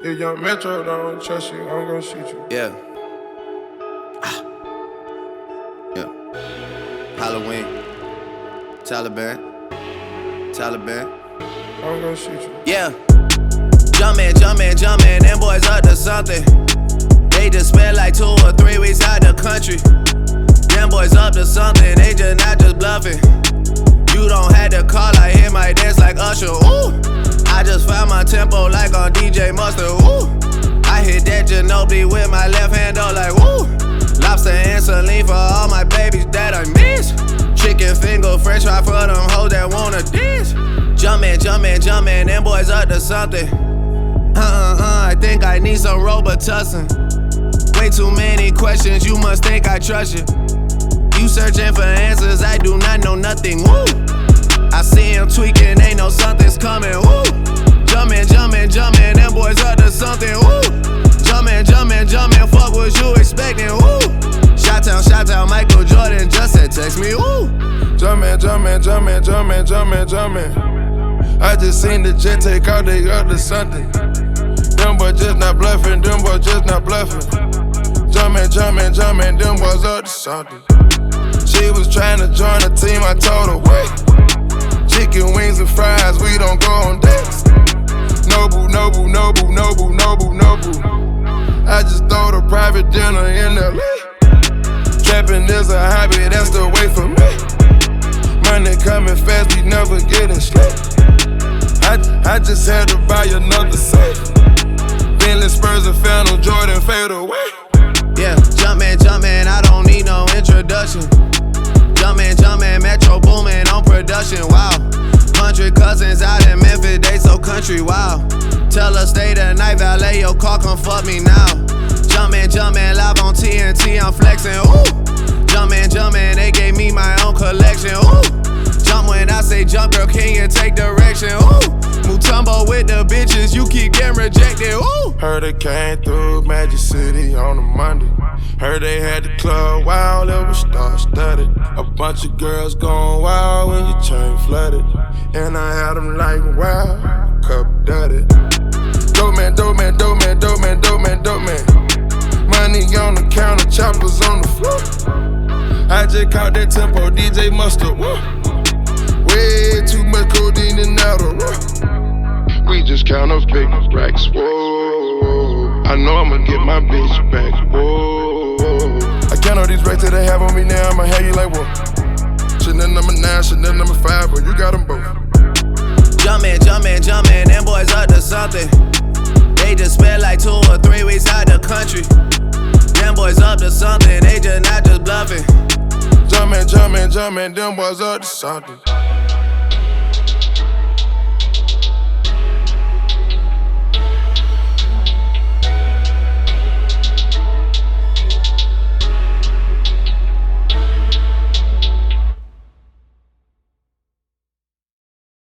If young Metro don't trust you, I'm gonna shoot you. Yeah. Ah. Yeah. Halloween. Taliban. Taliban. I'm gonna shoot you. Yeah. Jumpman, Jumpman, Jumpman, them boys up to something. They just spent like two or three weeks out the country. Them boys up to something, they just not just bluffing. Ginobili with my left hand, though, like woo. Lobster and saline for all my babies that I miss. Chicken finger, french fry for them hoes that wanna dance. Jumpman, Jumpman, Jumpman, them boys up to something. Uh uh uh, I think I need some Robitussin. Way too many questions, you must think I trust you. You searching for answers, I do not know nothing. Woo! I see him tweaking, ain't no something's coming. Woo! Shot town, shot town, Michael Jordan just said text me. Woo! Jumpman, Jumpman, Jumpman, Jumpman, Jumpman, Jumpman. I just seen the jet take out, they to something. Them boys just not bluffing, them boys just not bluffing. Jumpman, Jumpman, Jumpman, them boys up to something. She was trying to join the team, I told her, buy another safe. Bentley Spurs and Phantom Jordan fade away. Yeah, Jumpman, Jumpman, I don't need no introduction. Jumpman, Jumpman, Metro Boomin on production, wow. Hundred cousins out in Memphis, they so country, wow. Tell her stay the night, valet your car, come fuck me now. Jumpman, Jumpman, live on TNT, I'm flexin', ooh. Jumpman, Jumpman, they gave me my own collection, ooh. Jump when I say jump, girl, can you take. Mutombo with the bitches, you keep getting rejected, ooh. Heard it came through Magic City on a Monday. Heard they had the club wild, it was star studded. A bunch of girls going wild when your chain flooded. And I had them like wow, cup dirty. Dope man, dope man, dope man, dope man, dope man, dope man. Money on the counter, choppers on the floor. I just caught that tempo, DJ Mustard. Way too much codeine and Adderall. Racks. Whoa. I know I'ma get my bitch back. Whoa. I count all these racks that they have on me now. I'ma have you like whoa. Chanel number nine, Chanel number five, but you got them both. Jumpman, Jumpman, Jumpman, them boys up to something. They just spent like two or three weeks out the country. Them boys up to something, they just not just bluffing. Jumpman, Jumpman, Jumpman, them boys up to something.